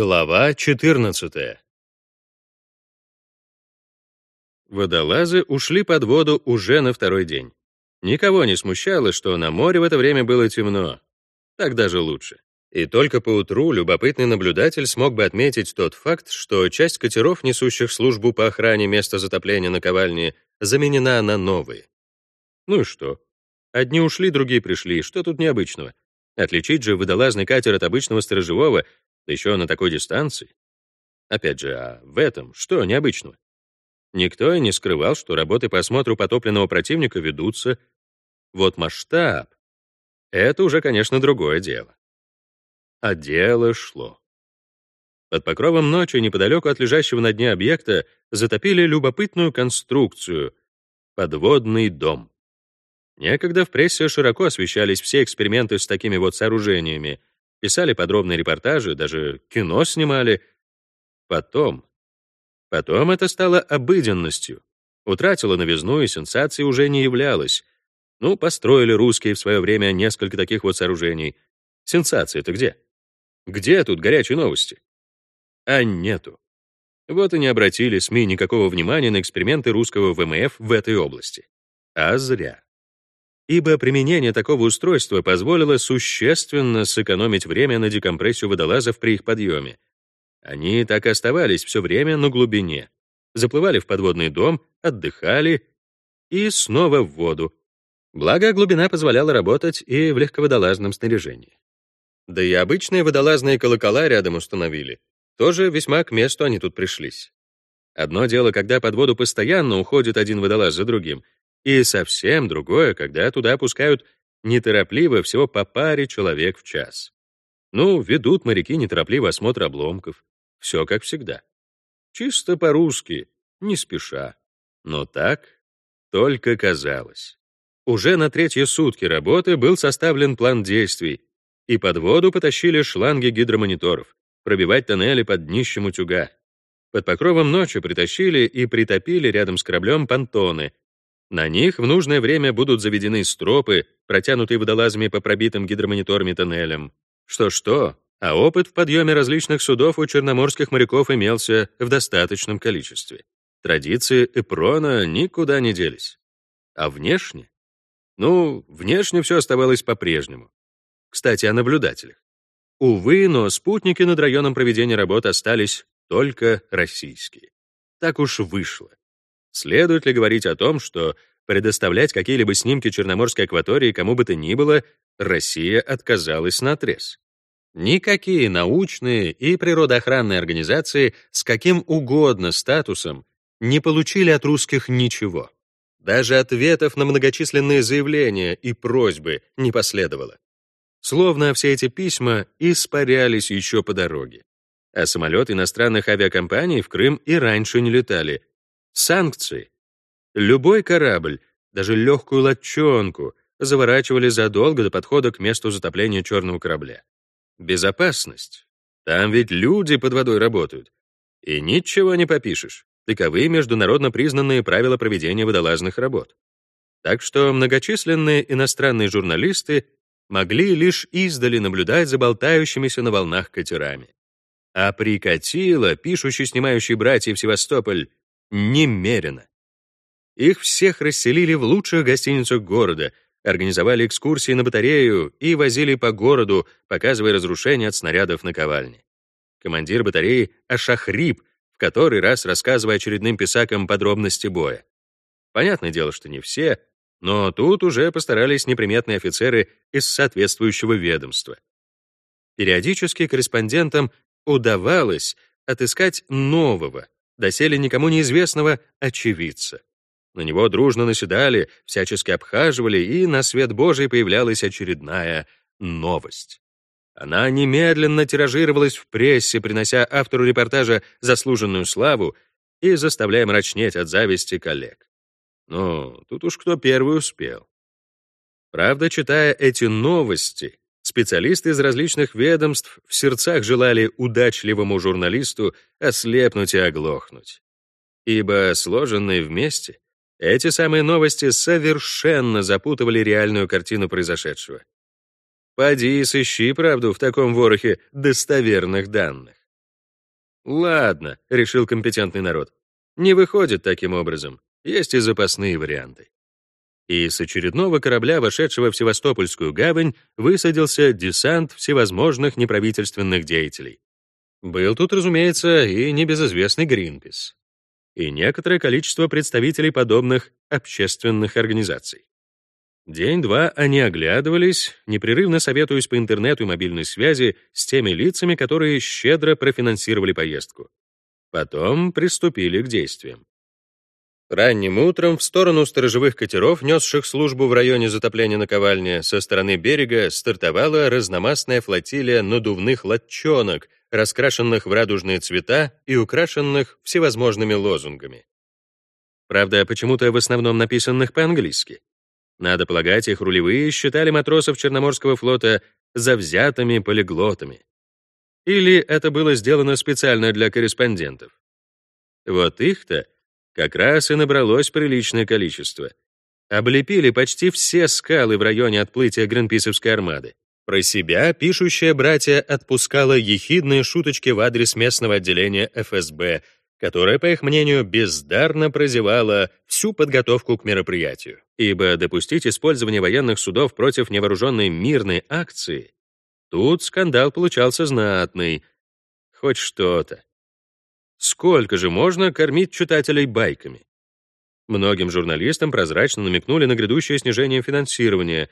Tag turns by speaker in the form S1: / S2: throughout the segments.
S1: Глава 14. Водолазы ушли под воду уже на второй день. Никого не смущало, что на море в это время было темно. Так даже лучше. И только поутру любопытный наблюдатель смог бы отметить тот факт, что часть катеров, несущих службу по охране места затопления наковальни, заменена на новые. Ну и что? Одни ушли, другие пришли. Что тут необычного? Отличить же водолазный катер от обычного сторожевого, да еще на такой дистанции. Опять же, а в этом что необычного? Никто и не скрывал, что работы по осмотру потопленного противника ведутся. Вот масштаб — это уже, конечно, другое дело. А дело шло. Под покровом ночи неподалеку от лежащего на дне объекта затопили любопытную конструкцию — подводный дом. Некогда в прессе широко освещались все эксперименты с такими вот сооружениями, писали подробные репортажи, даже кино снимали. Потом, потом это стало обыденностью, утратило новизну и сенсацией уже не являлось. Ну, построили русские в свое время несколько таких вот сооружений. Сенсации-то где? Где тут горячие новости? А нету. Вот и не обратили СМИ никакого внимания на эксперименты русского ВМФ в этой области. А зря ибо применение такого устройства позволило существенно сэкономить время на декомпрессию водолазов при их подъеме. Они так и оставались все время на глубине, заплывали в подводный дом, отдыхали и снова в воду. Благо, глубина позволяла работать и в легководолазном снаряжении. Да и обычные водолазные колокола рядом установили. Тоже весьма к месту они тут пришлись. Одно дело, когда под воду постоянно уходит один водолаз за другим — и совсем другое, когда туда опускают неторопливо всего по паре человек в час. Ну, ведут моряки неторопливо осмотр обломков. Все как всегда. Чисто по-русски, не спеша. Но так только казалось. Уже на третьи сутки работы был составлен план действий, и под воду потащили шланги гидромониторов, пробивать тоннели под днищем утюга. Под покровом ночи притащили и притопили рядом с кораблем понтоны, на них в нужное время будут заведены стропы, протянутые водолазами по пробитым гидромониторами тоннелям. Что-что, а опыт в подъеме различных судов у черноморских моряков имелся в достаточном количестве. Традиции Эпрона никуда не делись. А внешне? Ну, внешне все оставалось по-прежнему. Кстати, о наблюдателях. Увы, но спутники над районом проведения работ остались только российские. Так уж вышло. Следует ли говорить о том, что предоставлять какие-либо снимки Черноморской акватории кому бы то ни было Россия отказалась наотрез? Никакие научные и природоохранные организации с каким угодно статусом не получили от русских ничего. Даже ответов на многочисленные заявления и просьбы не последовало. Словно все эти письма испарялись еще по дороге. А самолеты иностранных авиакомпаний в Крым и раньше не летали, Санкции. Любой корабль, даже легкую лодчонку, заворачивали задолго до подхода к месту затопления черного корабля. Безопасность. Там ведь люди под водой работают. И ничего не попишешь. Таковы международно признанные правила проведения водолазных работ. Так что многочисленные иностранные журналисты могли лишь издали наблюдать за болтающимися на волнах катерами. А прикатило, пишущий снимающий братьев Севастополь, немерено. Их всех расселили в лучших гостиницах города, организовали экскурсии на батарею и возили по городу, показывая разрушения от снарядов на ковальне. Командир батареи аж охрип, в который раз рассказывая очередным писакам подробности боя. Понятное дело, что не все, но тут уже постарались неприметные офицеры из соответствующего ведомства. Периодически корреспондентам удавалось отыскать нового, доселе никому неизвестного очевидца. На него дружно наседали, всячески обхаживали, и на свет Божий появлялась очередная новость. Она немедленно тиражировалась в прессе, принося автору репортажа заслуженную славу и заставляя мрачнеть от зависти коллег. Но тут уж кто первый успел. Правда, читая эти новости, Специалисты из различных ведомств в сердцах желали удачливому журналисту ослепнуть и оглохнуть. Ибо сложенные вместе, эти самые новости совершенно запутывали реальную картину произошедшего. Поди и сыщи правду в таком ворохе достоверных данных. Ладно, решил компетентный народ. Не выходит таким образом. Есть и запасные варианты. И с очередного корабля, вошедшего в Севастопольскую гавань, высадился десант всевозможных неправительственных деятелей. Был тут, разумеется, и небезызвестный Гринпис, и некоторое количество представителей подобных общественных организаций. День-два они оглядывались, непрерывно советуясь по интернету и мобильной связи с теми лицами, которые щедро профинансировали поездку. Потом приступили к действиям. Ранним утром в сторону сторожевых катеров, несших службу в районе затопления наковальни, со стороны берега стартовала разномастная флотилия надувных лодчонок, раскрашенных в радужные цвета и украшенных всевозможными лозунгами. Правда, почему-то в основном написанных по-английски. Надо полагать, их рулевые считали матросов Черноморского флота завзятыми полиглотами. Или это было сделано специально для корреспондентов. Вот их-то как раз и набралось приличное количество. Облепили почти все скалы в районе отплытия Гринписовской армады. Про себя пишущая братья отпускала ехидные шуточки в адрес местного отделения ФСБ, которое, по их мнению, бездарно прозевало всю подготовку к мероприятию. Ибо допустить использование военных судов против невооруженной мирной акции тут скандал получался знатный. Хоть что-то. Сколько же можно кормить читателей байками? Многим журналистам прозрачно намекнули на грядущее снижение финансирования.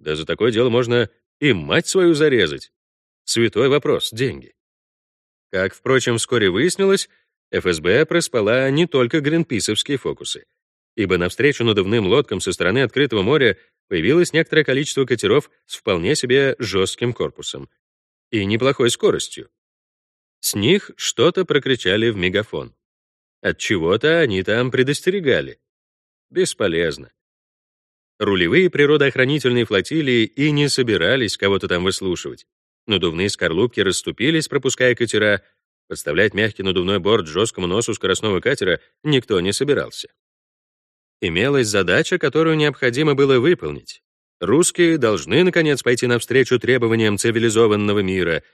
S1: Да за такое дело можно и мать свою зарезать. Святой вопрос — деньги. Как, впрочем, вскоре выяснилось, ФСБ проспала не только гринписовские фокусы, ибо навстречу надувным лодкам со стороны открытого моря появилось некоторое количество катеров с вполне себе жестким корпусом и неплохой скоростью. С них что-то прокричали в мегафон. От чего-то они там предостерегали. Бесполезно. Рулевые природоохранительные флотилии и не собирались кого-то там выслушивать. Надувные скорлупки расступились, пропуская катера, Подставлять мягкий надувной борт жесткому носу скоростного катера никто не собирался. Имелась задача, которую необходимо было выполнить. Русские должны, наконец, пойти навстречу требованиям цивилизованного мира,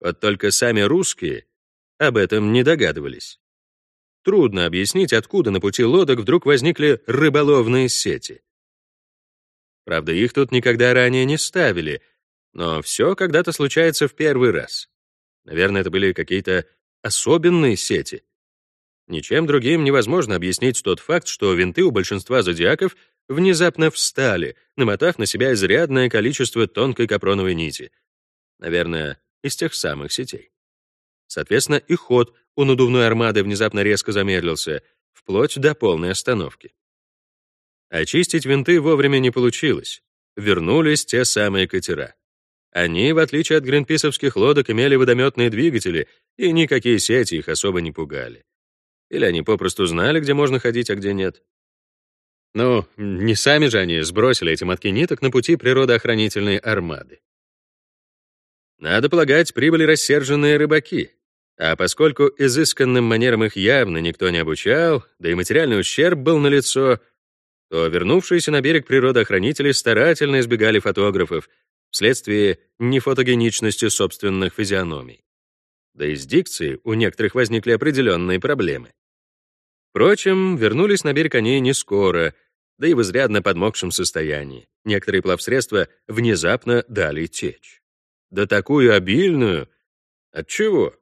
S1: вот только сами русские об этом не догадывались. Трудно объяснить, откуда на пути лодок вдруг возникли рыболовные сети. Правда, их тут никогда ранее не ставили, но все когда-то случается в первый раз. Наверное, это были какие-то особенные сети. Ничем другим невозможно объяснить тот факт, что винты у большинства зодиаков внезапно встали, намотав на себя изрядное количество тонкой капроновой нити. Наверное, из тех самых сетей. Соответственно, и ход у надувной армады внезапно резко замедлился, вплоть до полной остановки. Очистить винты вовремя не получилось. Вернулись те самые катера. Они, в отличие от гринписовских лодок, имели водометные двигатели, и никакие сети их особо не пугали. Или они попросту знали, где можно ходить, а где нет. Ну, не сами же они сбросили эти мотки ниток на пути природоохранительной армады. Надо полагать, прибыли рассерженные рыбаки. А поскольку изысканным манерам их явно никто не обучал, да и материальный ущерб был налицо, то вернувшиеся на берег природоохранители старательно избегали фотографов, вследствие нефотогеничности собственных физиономий. Да и с дикцией у некоторых возникли определенные проблемы. Впрочем, вернулись на берег они не скоро, да и в изрядно подмокшем состоянии. Некоторые плавсредства внезапно дали течь. Да такую обильную! От чего?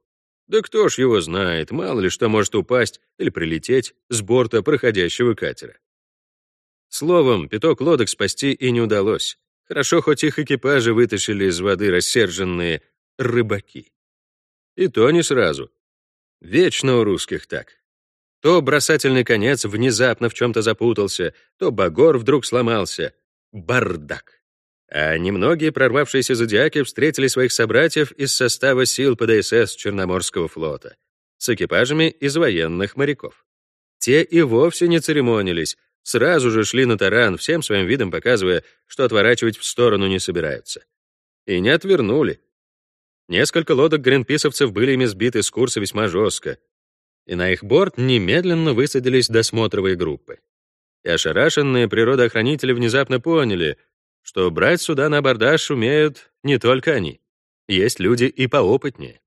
S1: Да кто ж его знает, мало ли что может упасть или прилететь с борта проходящего катера. Словом, пяток лодок спасти и не удалось. Хорошо, хоть их экипажи вытащили из воды рассерженные рыбаки. И то не сразу. Вечно у русских так. То бросательный конец внезапно в чем-то запутался, то багор вдруг сломался. Бардак. А немногие прорвавшиеся зодиаки встретили своих собратьев из состава сил ПДСС Черноморского флота с экипажами из военных моряков. Те и вовсе не церемонились, сразу же шли на таран, всем своим видом показывая, что отворачивать в сторону не собираются. И не отвернули. Несколько лодок гринписовцев были ими сбиты с курса весьма жестко, и на их борт немедленно высадились досмотровые группы. И ошарашенные природоохранители внезапно поняли, что брать суда на абордаж умеют не только они. Есть люди и поопытнее.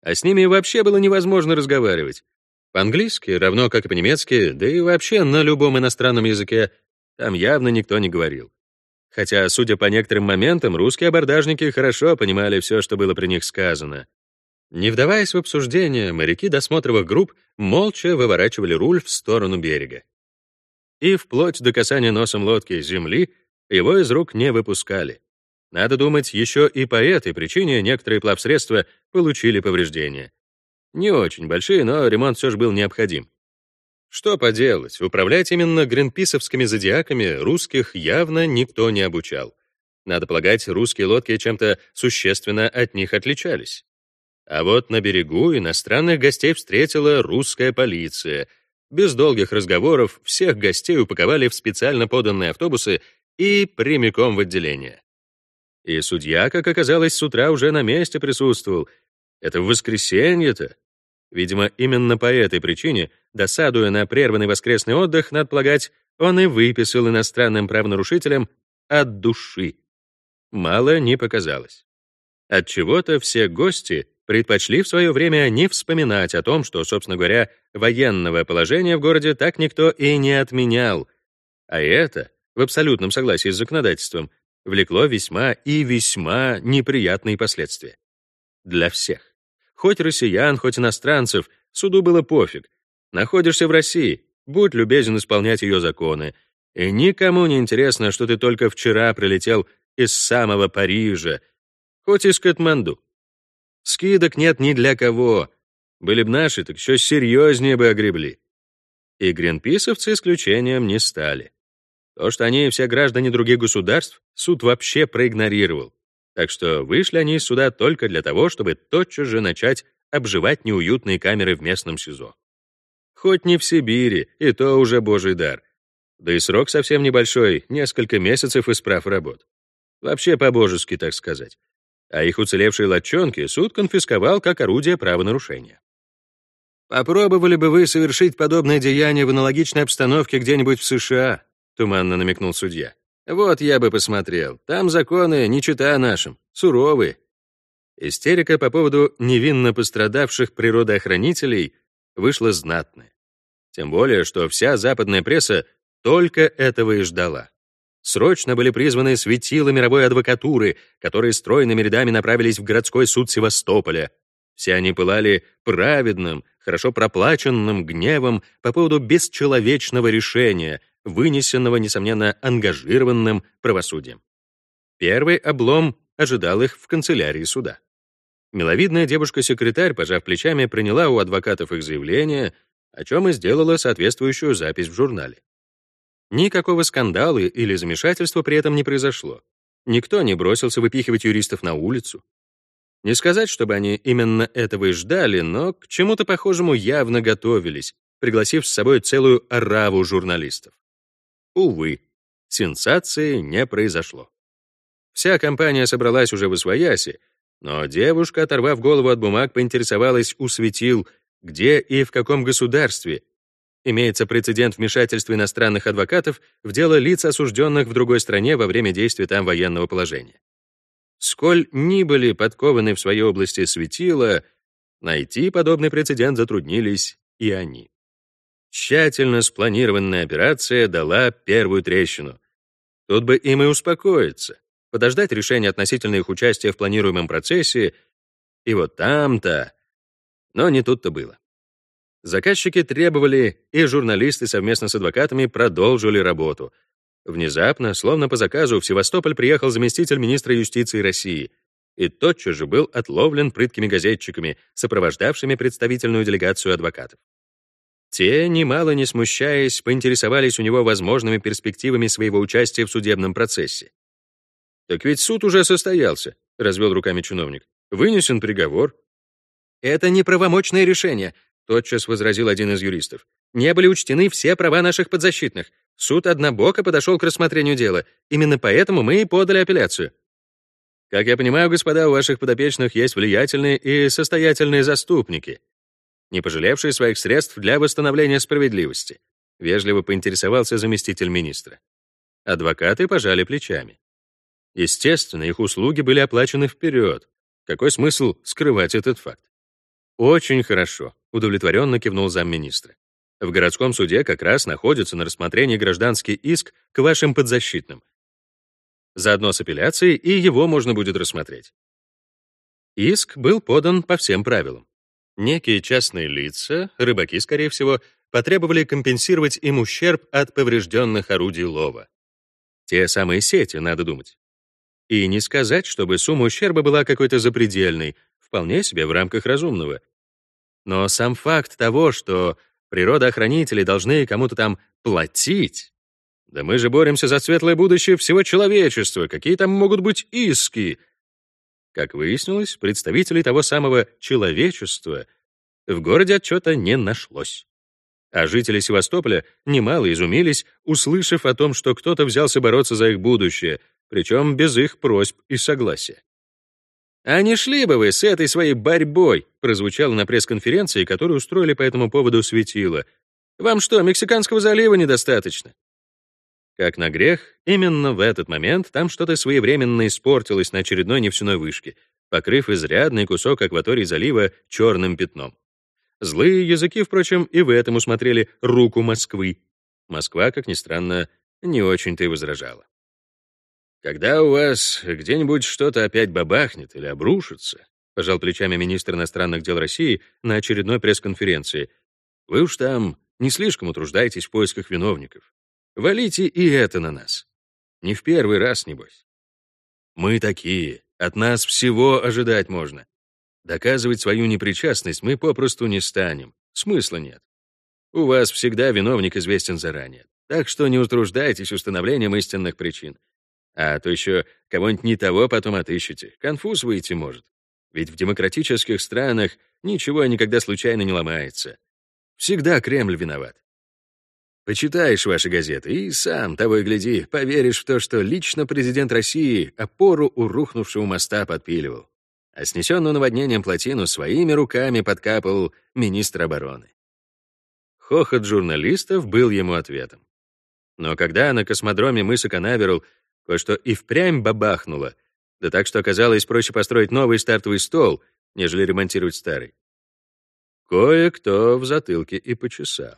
S1: а с ними вообще было невозможно разговаривать. По-английски, равно как и по-немецки, да и вообще на любом иностранном языке, там явно никто не говорил. Хотя, судя по некоторым моментам, русские абордажники хорошо понимали все, что было при них сказано. Не вдаваясь в обсуждение, моряки досмотровых групп молча выворачивали руль в сторону берега. И вплоть до касания носом лодки земли его из рук не выпускали. Надо думать, еще и по этой причине некоторые плавсредства получили повреждения. Не очень большие, но ремонт все же был необходим. Что поделать, управлять именно гринписовскими зодиаками русских явно никто не обучал. Надо полагать, русские лодки чем-то существенно от них отличались. А вот на берегу иностранных гостей встретила русская полиция. Без долгих разговоров всех гостей упаковали в специально поданные автобусы и прямиком в отделение. И судья, как оказалось, с утра уже на месте присутствовал. Это в воскресенье-то. Видимо, именно по этой причине, досадуя на прерванный воскресный отдых, надо полагать, он и выписал иностранным правонарушителям от души. Мало не показалось. От чего то все гости предпочли в свое время не вспоминать о том, что, собственно говоря, военного положения в городе так никто и не отменял. А это, в абсолютном согласии с законодательством, влекло весьма и весьма неприятные последствия. Для всех. Хоть россиян, хоть иностранцев, суду было пофиг. Находишься в России, будь любезен исполнять ее законы. И никому не интересно, что ты только вчера прилетел из самого Парижа, хоть из Катманду. Скидок нет ни для кого. Были бы наши, так еще серьезнее бы огребли. И гринписовцы исключением не стали. То, что они все граждане других государств, суд вообще проигнорировал. Так что вышли они из суда только для того, чтобы тотчас же начать обживать неуютные камеры в местном СИЗО. Хоть не в Сибири, и то уже божий дар. Да и срок совсем небольшой, несколько месяцев исправ работ. Вообще по-божески, так сказать. А их уцелевшие лодчонки суд конфисковал как орудие правонарушения. «Попробовали бы вы совершить подобное деяние в аналогичной обстановке где-нибудь в США?» — туманно намекнул судья. Вот я бы посмотрел. Там законы не чита нашим, суровые. Истерика по поводу невинно пострадавших природоохранителей вышла знатная. Тем более, что вся западная пресса только этого и ждала. Срочно были призваны светила мировой адвокатуры, которые стройными рядами направились в городской суд Севастополя. Все они пылали праведным, хорошо проплаченным гневом по поводу бесчеловечного решения, вынесенного, несомненно, ангажированным правосудием. Первый облом ожидал их в канцелярии суда. Миловидная девушка-секретарь, пожав плечами, приняла у адвокатов их заявление, о чем и сделала соответствующую запись в журнале. Никакого скандала или замешательства при этом не произошло. Никто не бросился выпихивать юристов на улицу. Не сказать, чтобы они именно этого и ждали, но к чему-то похожему явно готовились, пригласив с собой целую ораву журналистов. Увы, сенсации не произошло. Вся компания собралась уже в освояси, но девушка, оторвав голову от бумаг, поинтересовалась у светил, где и в каком государстве имеется прецедент вмешательства иностранных адвокатов в дело лиц, осужденных в другой стране во время действия там военного положения. Сколь ни были подкованы в своей области светила, найти подобный прецедент затруднились и они. Тщательно спланированная операция дала первую трещину. Тут бы им и успокоиться, подождать решения относительно их участия в планируемом процессе, и вот там-то... Но не тут-то было. Заказчики требовали, и журналисты совместно с адвокатами продолжили работу. Внезапно, словно по заказу, в Севастополь приехал заместитель министра юстиции России и тотчас же был отловлен прыткими газетчиками, сопровождавшими представительную делегацию адвокатов. Те, немало не смущаясь, поинтересовались у него возможными перспективами своего участия в судебном процессе. «Так ведь суд уже состоялся», — развел руками чиновник. «Вынесен приговор». «Это неправомочное решение», — тотчас возразил один из юристов. «Не были учтены все права наших подзащитных. Суд однобоко подошел к рассмотрению дела. Именно поэтому мы и подали апелляцию». «Как я понимаю, господа, у ваших подопечных есть влиятельные и состоятельные заступники», не пожалевшие своих средств для восстановления справедливости, вежливо поинтересовался заместитель министра. Адвокаты пожали плечами. Естественно, их услуги были оплачены вперед. Какой смысл скрывать этот факт? Очень хорошо, удовлетворенно кивнул замминистра. В городском суде как раз находится на рассмотрении гражданский иск к вашим подзащитным. Заодно с апелляцией и его можно будет рассмотреть. Иск был подан по всем правилам. Некие частные лица, рыбаки, скорее всего, потребовали компенсировать им ущерб от поврежденных орудий лова. Те самые сети, надо думать. И не сказать, чтобы сумма ущерба была какой-то запредельной, вполне себе в рамках разумного. Но сам факт того, что природоохранители должны кому-то там платить, да мы же боремся за светлое будущее всего человечества, какие там могут быть иски, как выяснилось, представителей того самого человечества в городе отчета не нашлось. А жители Севастополя немало изумились, услышав о том, что кто-то взялся бороться за их будущее, причем без их просьб и согласия. «А не шли бы вы с этой своей борьбой», прозвучало на пресс-конференции, которую устроили по этому поводу светило. «Вам что, Мексиканского залива недостаточно?» Как на грех, именно в этот момент там что-то своевременно испортилось на очередной нефтяной вышке, покрыв изрядный кусок акватории залива черным пятном. Злые языки, впрочем, и в этом усмотрели руку Москвы. Москва, как ни странно, не очень-то и возражала. «Когда у вас где-нибудь что-то опять бабахнет или обрушится», пожал плечами министр иностранных дел России на очередной пресс-конференции, «вы уж там не слишком утруждаетесь в поисках виновников. Валите и это на нас. Не в первый раз, небось. Мы такие, от нас всего ожидать можно. Доказывать свою непричастность мы попросту не станем, смысла нет. У вас всегда виновник известен заранее, так что не утруждайтесь установлением истинных причин. А то еще кого-нибудь не того потом отыщете, конфуз выйти может. Ведь в демократических странах ничего никогда случайно не ломается. Всегда Кремль виноват. Почитаешь ваши газеты и сам, того и гляди, поверишь в то, что лично президент России опору у рухнувшего моста подпиливал, а снесенную наводнением плотину своими руками подкапал министр обороны. Хохот журналистов был ему ответом. Но когда на космодроме мыса Канаверал кое-что и впрямь бабахнуло, да так что оказалось проще построить новый стартовый стол, нежели ремонтировать старый, кое-кто в затылке и почесал.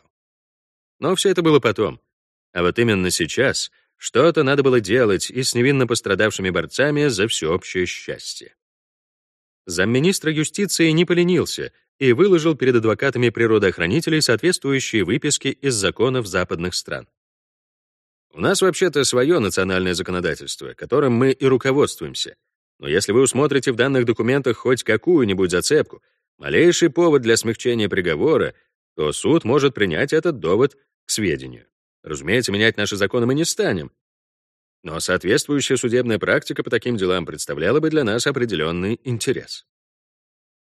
S1: Но все это было потом. А вот именно сейчас что-то надо было делать и с невинно пострадавшими борцами за всеобщее счастье. Замминистра юстиции не поленился и выложил перед адвокатами природоохранителей соответствующие выписки из законов западных стран. У нас вообще-то свое национальное законодательство, которым мы и руководствуемся. Но если вы усмотрите в данных документах хоть какую-нибудь зацепку, малейший повод для смягчения приговора, то суд может принять этот довод к сведению. Разумеется, менять наши законы мы не станем. Но соответствующая судебная практика по таким делам представляла бы для нас определенный интерес.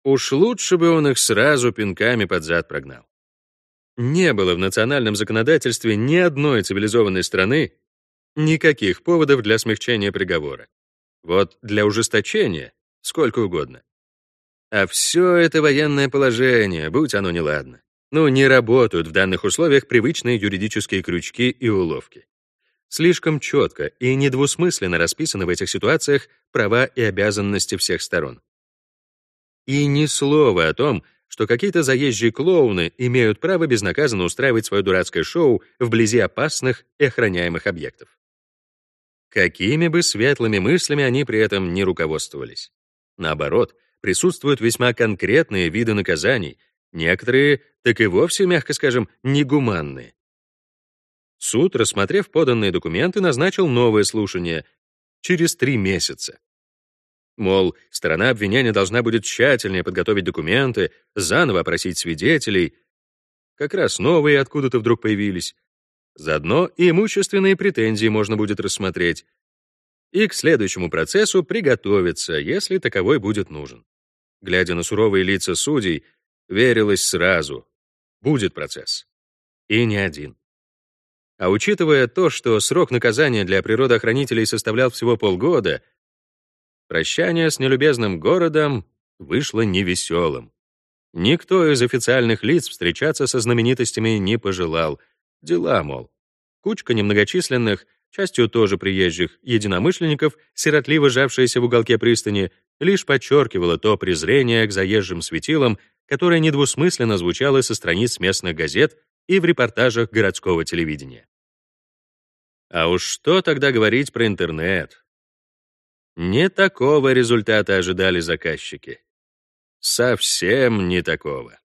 S1: Уж лучше бы он их сразу пинками под зад прогнал. Не было в национальном законодательстве ни одной цивилизованной страны никаких поводов для смягчения приговора. Вот для ужесточения сколько угодно. А все это военное положение, будь оно неладно. Ну, не работают в данных условиях привычные юридические крючки и уловки. Слишком четко и недвусмысленно расписаны в этих ситуациях права и обязанности всех сторон. И ни слова о том, что какие-то заезжие клоуны имеют право безнаказанно устраивать свое дурацкое шоу вблизи опасных и охраняемых объектов. Какими бы светлыми мыслями они при этом не руководствовались. Наоборот, присутствуют весьма конкретные виды наказаний, Некоторые, так и вовсе, мягко скажем, негуманные. Суд, рассмотрев поданные документы, назначил новое слушание через три месяца. Мол, сторона обвинения должна будет тщательнее подготовить документы, заново опросить свидетелей. Как раз новые откуда-то вдруг появились. Заодно и имущественные претензии можно будет рассмотреть. И к следующему процессу приготовиться, если таковой будет нужен. Глядя на суровые лица судей, верилось сразу. Будет процесс. И не один. А учитывая то, что срок наказания для природоохранителей составлял всего полгода, прощание с нелюбезным городом вышло невеселым. Никто из официальных лиц встречаться со знаменитостями не пожелал. Дела, мол. Кучка немногочисленных, частью тоже приезжих, единомышленников, сиротливо жавшаяся в уголке пристани, лишь подчеркивала то презрение к заезжим светилам, которая недвусмысленно звучала со страниц местных газет и в репортажах городского телевидения. А уж что тогда говорить про интернет? Не такого результата ожидали заказчики. Совсем не такого.